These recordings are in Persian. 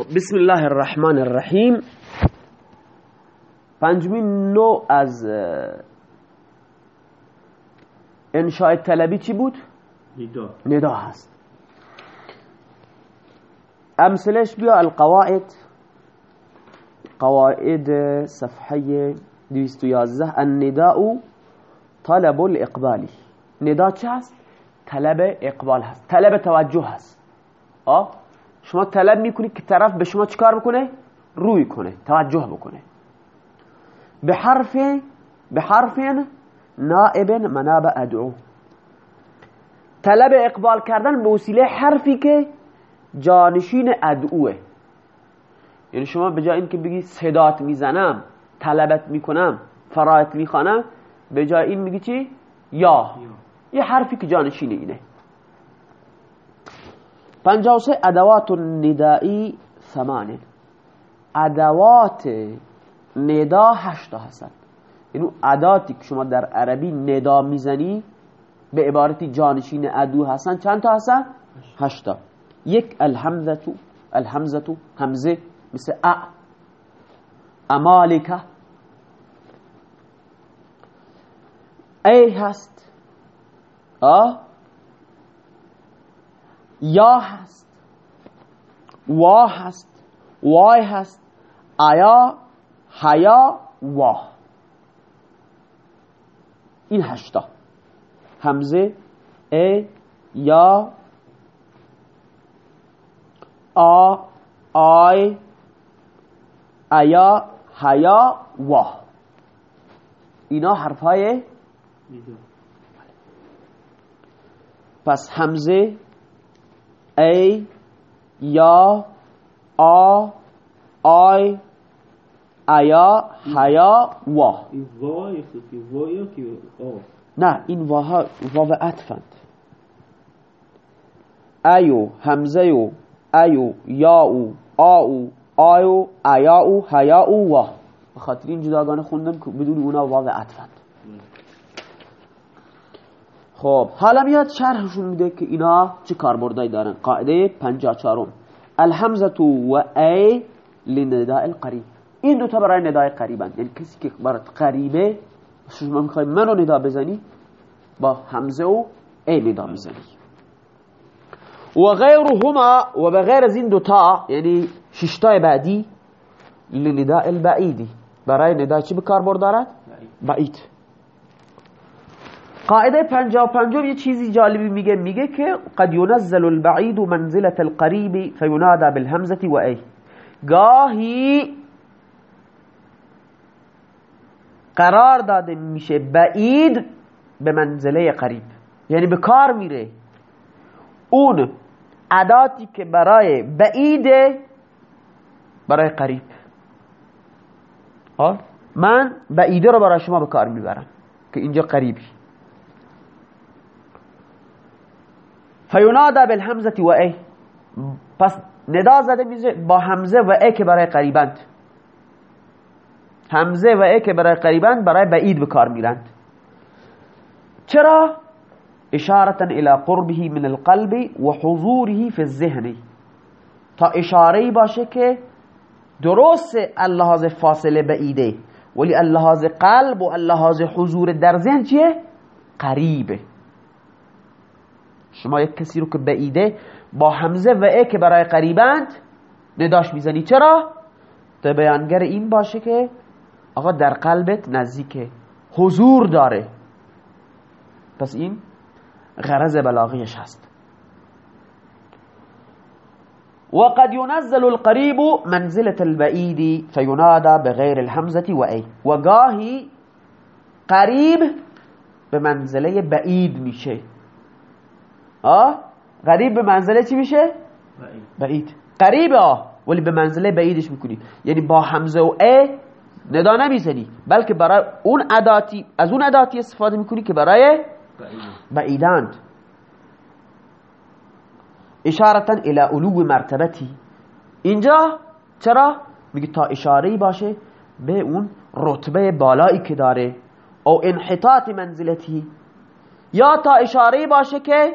خب بسم الله الرحمن الرحیم. پنجمین نوع از انشاء طلبی چی بود؟ ندا. ندا هست. امثلش بیا القواعد. قواعد صفحه 211 النداء طلب الاقبالی ندا چه هست؟ طلب اقبال هست. طلب توجه هست. آه؟ شما طلب می‌کنید که طرف به شما چیکار بکنه؟ روی کنه توجه بکنه. به حرف به حرف نائب مناب ادعو. طلب اقبال کردن به وسیله حرفی که جانشین ادعوه. یعنی شما به جای اینکه بگی صدات می‌زنم طلبت می‌کنم فرایت می‌خوانم به جای این میگی چی؟ یا. یه حرفی که جانشین اینه. پنجاه و سه ادوات ندایی ثمانه. ادوات ندا هشتا هستند یعنی اداتی که شما در عربی ندا می‌زنی به عبارتی جانشین ادو هستن چند تا هستن؟ هشتا یک الحمزتو الحمزتو همزه مثل ا. امالکه. ای هست. آه؟ یا هست وا هست وای هست آیا حیا وا. این هشتا. همزه ا یا آ آی ایا حیا وا. اینا حرف های پس همزه ای یا آ آی ایا حیا وا این وا یا که نه این واها واو عطفند ایو همزه و ایو یاو آو آیو ایاو حیاو وا به خاطر این جداگانه خوندم که بدون اونا واو عطفند خب حالا میاد شرحشون میده که اینا چه کاربردی دارن. قاعده 54 الحمزه و ای لنداء القریب. این دو تا برای ندای قریبن. یعنی کسی که برات قریبه شما می‌خوای منو ندا بزنی با همزه و ای ندا می‌زنی. و غیرهما و بغیر از این دوتا یعنی ششتای بعدی لنداء البعیدی. برای ندای چی کاربرد دارد؟ بعید. قاعده پنجا پنجم یه چیزی جالبی میگه میگه که قد ينزل البعید منزلة القریب فینادى بالهمزة و ای. گاهی قرار داده میشه بعید به منزله قریب. یعنی به کار میره. اون عداتی که برای بعیده برای قریب. ها من بعیده رو برای شما به کار می‌برم که اینجا قریبی. فینادا بالهمزه و ای پس ندا زده میشه با همزه و ای که برای قریبند. همزه و ای که برای قریبند برای بعید به کار میرند. چرا؟ اشارتا الى قربه من القلب و حضوره فی الذهن. تا اشاره باشه که درست اللحاظ فاصله بعیده. ولی اللحاظ قلب و اللحاظ حضور در ذهن چیه؟ قریبه شما یک کسی رو که بعیده با همزه و ای که برای قریبند نداش می‌زنی. چرا؟ تا بیانگر این باشه که آقا در قلبت نزدیکه حضور داره. پس این غرض بلاغیش هست. وقد ينزل القريب منزلة البعيد فينادى بغير الهمزة وأي وقاهي قریب به منزله بعید میشه. آه قریب به منزله چی میشه؟ بعید. قریب آه ولی به منزله بعیدش می‌کنی. یعنی با همزه و ا ندا نمی‌زنی. بلکه برای اون اداتی از اون اداتی استفاده می‌کنی که برای بعید بعیداند اشارتا الى علو مرتبتی. اینجا چرا؟ میگه تا اشاره باشه به اون رتبه بالایی که داره. او انحطاط منزلتی. یا تا اشاره باشه که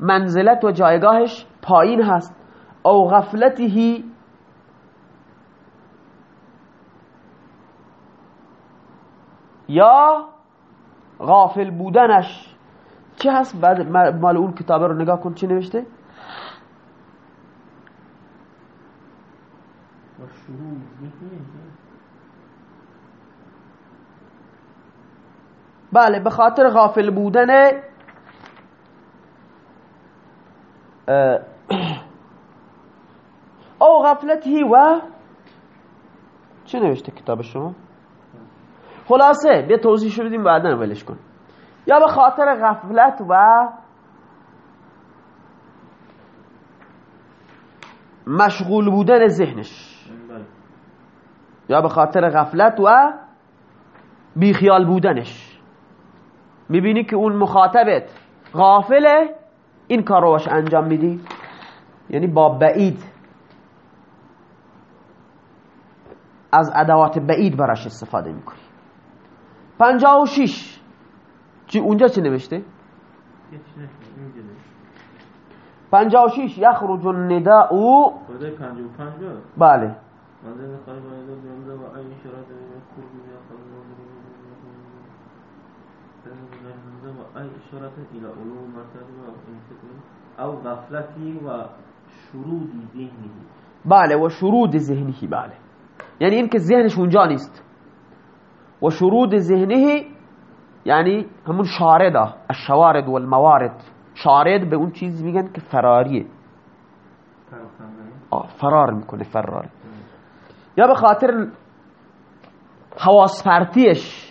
منزلت و جایگاهش پایین هست. او غفلتهی یا غافل بودنش. چه هست؟ بعد مال اون کتاب رو نگاه کن. چی نوشته؟ بله به خاطر غافل بودن او غفلتی و چه نوشته کتاب شما؟ خلاصه بیا توضیح شدیم بعدا ولش کن. یا به خاطر غفلت و مشغول بودن ذهنش. یا به خاطر غفلت و بیخیال بودنش. می‌بینی که اون مخاطبت غافله این کار رو باش انجام میدی؟ یعنی با بعید. از ادوات بعید براش استفاده می‌کنی. پنجاه و شیش چی اونجا چی نوشته؟ پنجاه و شیش یخرج النداء. خدای پنج و پنج بود بله این شرات الى علوم مرتبه او غفلتی و شرودی ذهنی بله و شرود ذهنی بله. یعنی این که ذهنش اونجا نیست. و شرود ذهنی یعنی همون شارده الشوارد والموارد. شارد به اون چیز میگن که فراریه فرار می‌کنه فرار. یا به خاطر حواس پرتیش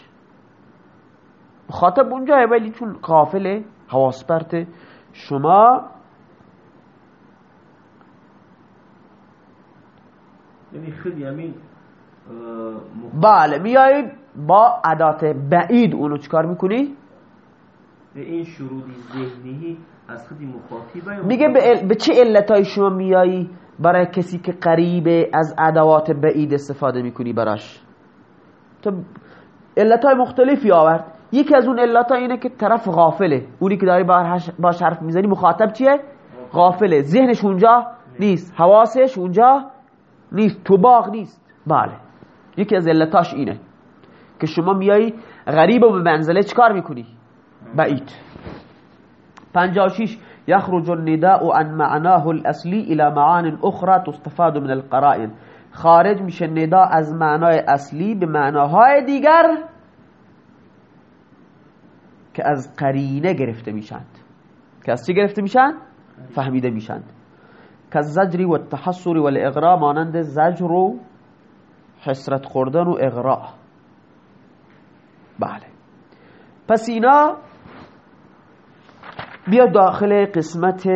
مخاطب اونجا ولی چون قافله حواس پرته شما یعنی خیلی همین اه، مخ- بله میایی با عدات بعید اونو چکار می‌کنی؟ به این شرودی ذهنی از خودی مخاطبه میگه به, ال- به چه علتای شما میایی برای کسی که قریبه از ادوات بعید استفاده می‌کنی براش؟ تو علتای مختلفی آورد. یکی از اون علتها اینه که طرف غافله. اونی که داری باش حرف می‌زنی مخاطب چیه؟ غافله. ذهنش اونجا نیست. حواسش اونجا نیست. تو باغ نیست. بله. یکی از علتاش اینه که شما میایی غریب و به منزله چکار می‌کنی؟ بعید. 56 يخرج النداء عن معناه الأصلي إلى معان أخرى تستفاد من القرائن. خارج میشه ندا از معنای اصلی به معناهای دیگر. که از قرینه گرفته میشند. که از چی گرفته میشند؟ فهمیده میشند. که زجری و التحصر و الاغراء مانند زجر و حسرت خوردن و اغراء. بله. پس اینا بیا داخل قسمت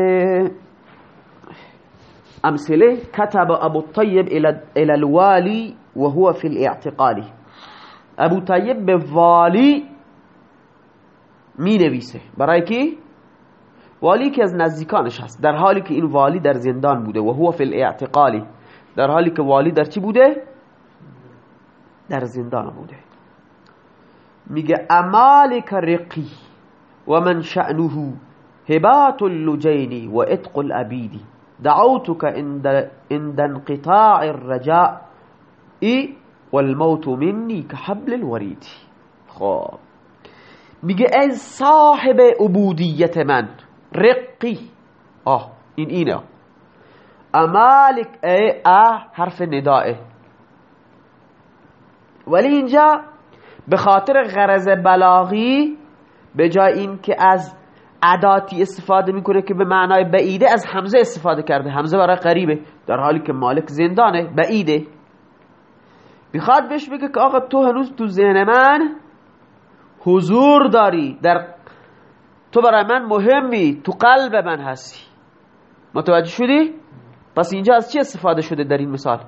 امثله. كتب ابو الطيب الى الى الوالي وهو في الاعتقال. ابو طیب به والی می نویسه برای کی؟ والی که از نزدیکانش هست. در حالی که این والی در زندان بوده. و هو فی الاعتقالی در حالی که والی در چی بوده؟ در زندان بوده. میگه امالک رقی و من شأنه هبات اللجين وإتق الأبيد دعوتك عند انقطاع الرجاء والموت مني كحبل الوريد خب. میگه ای صاحب عبودیت من رقی. آه این اینه. امالک ای اه حرف ندائه ولی اینجا به خاطر غرض بلاغی به جای این که از عداتی استفاده می‌کنه که به معنای بعیده از حمزه استفاده کرده. حمزه برای قریبه در حالی که مالک زندانه بعیده. می‌خواد بهش بگه که آقا تو هنوز تو ذهن من حضور داری در تو برای من مهمی تو قلب من هستی. متوجه شدی؟ پس اینجا از چی استفاده شده در این مثال؟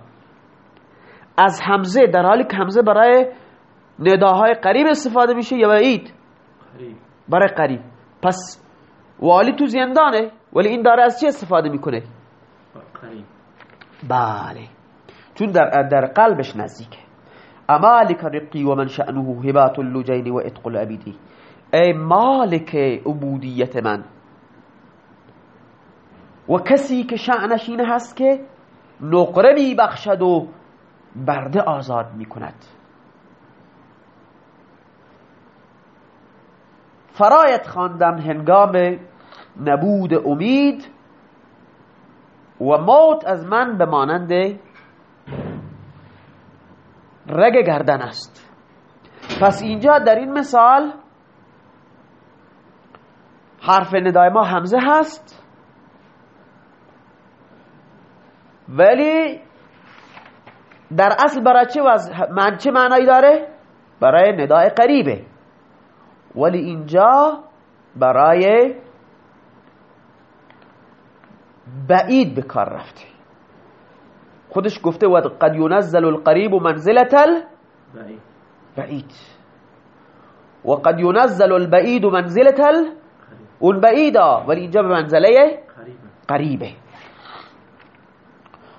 از حمزه در حالی که حمزه برای نداهای قریب استفاده میشه یا بعید برای قریب. پس والی تو زندانه ولی این داره از چی استفاده می‌کنه؟ قریب. بله. چون در در قلبش نزدیکه. امالک رقی و من شأنه هبات اللجین و اتق الابیدی ای مالک عبودیت من؟ و کسی که شأنش این هست که نقره می بخشد و برده آزاد می کند فرایت خواندم هنگام نبود امید و موت از من به مانند رگ گردن است. پس اینجا در این مثال حرف ندای ما همزه هست. ولی در اصل برای چه, من چه معنایی داره؟ برای ندای قریبه. ولی اینجا برای بعید به کار رفته. خودش گفته و قد ينزل القریب منزلت البعید و قد ينزل البعید منزلت اون بعیدا ولی اینجا به منزله قریبه.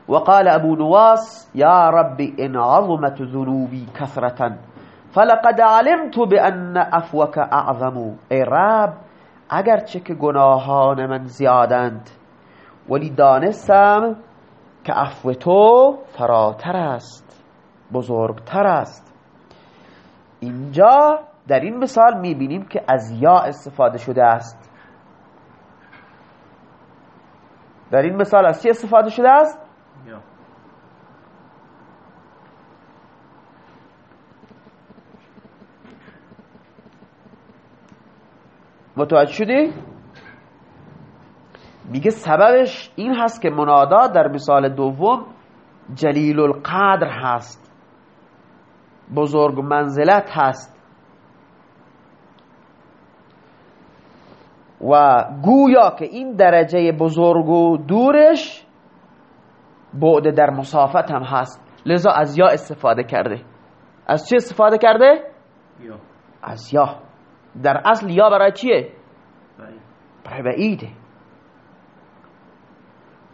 وقال أبو نواس يا رب إن عظمت ذنوبي كثرة فلقد علمت بأن أفوك أعظم. ای رب اگرچه که گناهان من زیادند ولی دانستم که عفو تو فراتر است بزرگتر است. اینجا در این مثال می‌بینیم که از یا استفاده شده است. در این مثال از چی استفاده شده است؟ متوجه شدی؟ میگه سببش این هست که منادا در مثال دوم جلیل القدر هست. بزرگ منزلت هست. و گویا که این درجه بزرگ و دورش بعد در مسافت هم هست. لذا از یا استفاده کرده؟ از چه استفاده کرده؟ یا. از یا. در اصل یا برای چیه؟ برای بعیده.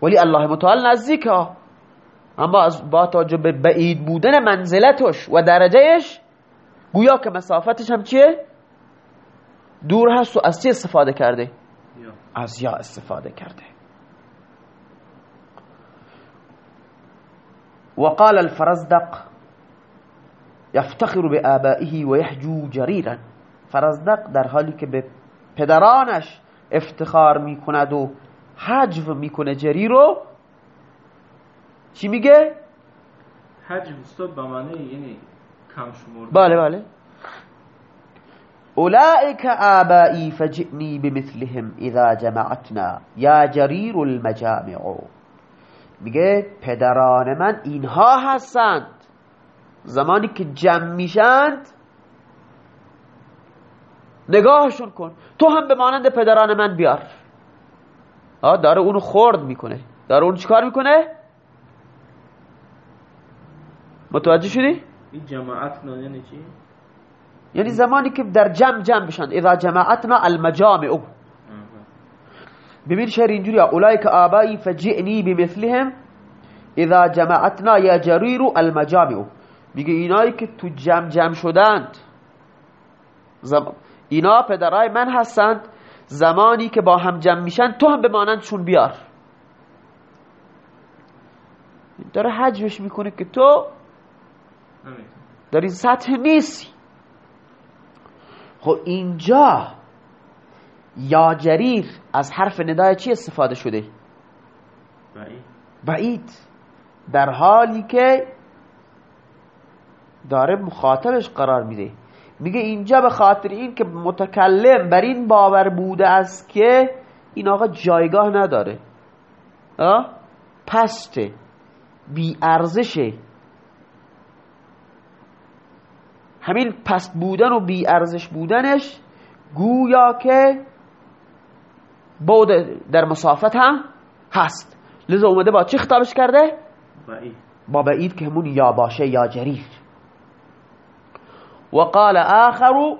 ولی الله متعال نزدیک ها اما از با توجه به بعید بودن منزلتش و درجهش گویا که مسافتش هم چیه؟ دور هست و از چی استفاده کرده؟ از یا استفاده کرده وقال الفرزدق يفتخر بآبائه ويحجو جريرا فرزدق در حالی که به پدرانش افتخار می‌کند و حجو می‌کنه جری رو. چی میگه؟ حجو استاد به معنی یعنی کم شمرده. بله بله. اولئك آبائي فجئني بمثلهم اذا جمعتنا یا جریر المجامع. میگه پدران من اینها هستند. زمانی که جمع میشند نگاهشون کن. تو هم به مانند پدران من بیار. داره اونو خورد می‌کنه. داره اونو چیکار می‌کنه؟ متوجه شدی؟ این جماعت یعنی چی؟ یعنی زمانی که در جمع جمع بشن. اذا جماعتنا المجامع. ببین شهر اینجوری اولای که آبایی فجئنی بمثلهم. اذا جماعتنا یا جریر المجامع. میگه اینایی که تو جمع جمع شدند. زم... اینا پدرای من هستند. زمانی که با هم جمع میشن تو هم به مانندشون بیار. داره حجمش می‌کنه که تو در این سطح نیستی خب اینجا یا جریر از حرف ندای چی استفاده شده؟ بعید. در حالی که داره مخاطبش قرار میده. میگه اینجا به خاطر این که متکلم بر این باور بوده است که این آقا جایگاه نداره. پسته بی ارزشه همین پست بودن و بی ارزش بودنش گویا که بود در مسافت هم هست. لذا اومده با چی خطابش کرده؟ با بعید که همون یا باشه یا جریر. و قال آخر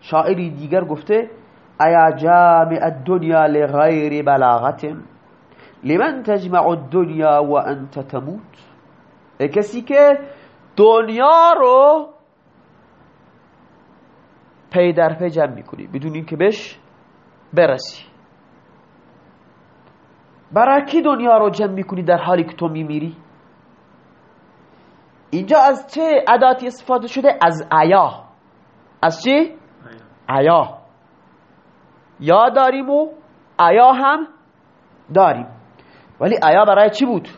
شاعری دیگر گفته ایا جامع الدنیا لغیر بلاغت؟ لمن تجمع الدنیا و انت تموت کسی که دنیا رو پی در پی جمع می‌کنی بدون اینکه بهش برسی. برای کی دنیا رو جمع می‌کنی در حالی که تو میمیری؟ اینجا از چه عداتی استفاده شده؟ از عیا. از چی؟ عیا. یا داریم و ایا هم داریم. ولی ایا برای چی بود؟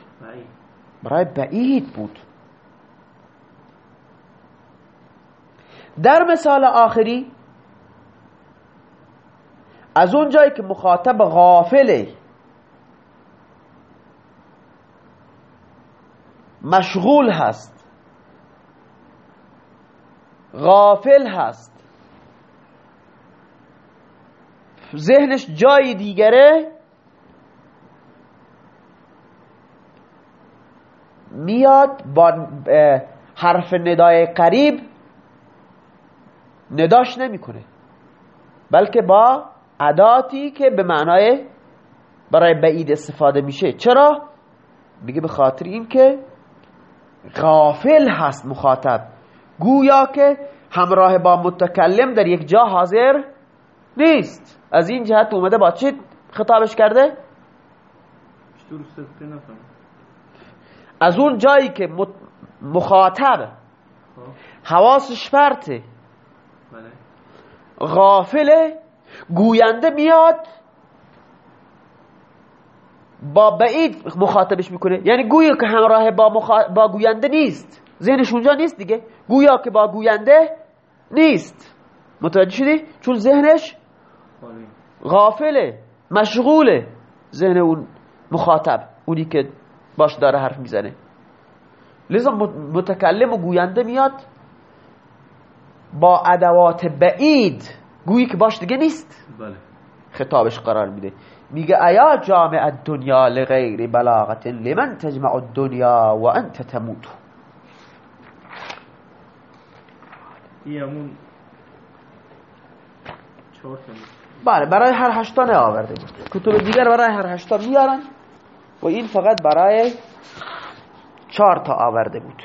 برای بعید بود. در مثال آخری از اون جایی که مخاطب غافله مشغول هست. غافل هست. ذهنش جای دیگره. میاد با حرف ندای قریب نداش نمی‌کنه. بلکه با عداتی که به معنای برای بعید استفاده میشه. چرا؟ میگه به خاطر این که غافل هست مخاطب. گویا که همراه با متکلم در یک جا حاضر نیست. از این جهت اومده با چی خطابش کرده؟ از اون جایی که مخاطب خب. حواسش پرته بله. غافله گوینده میاد با بعید مخاطبش می‌کنه. یعنی گویا که همراه با, مخا... با گوینده نیست. ذهنش اونجا نیست دیگه. گویا که با گوینده نیست. متوجه شدی؟ چون ذهنش غافله مشغوله. ذهن اون مخاطب اونی که باش داره حرف می‌زنه. لذا متکلم و گوینده میاد با ادوات بعید. گویی که باش دیگه نیست. بله. خطابش قرار میده. میگه ایا جامع الدنیا لغیر بلاغت لمن تجمع الدنیا و انت تموت. این. بله برای هر هشتا نه آورده بود. کتب دیگر برای هر هشتا میارن. و این فقط برای چهار تا آورده بود.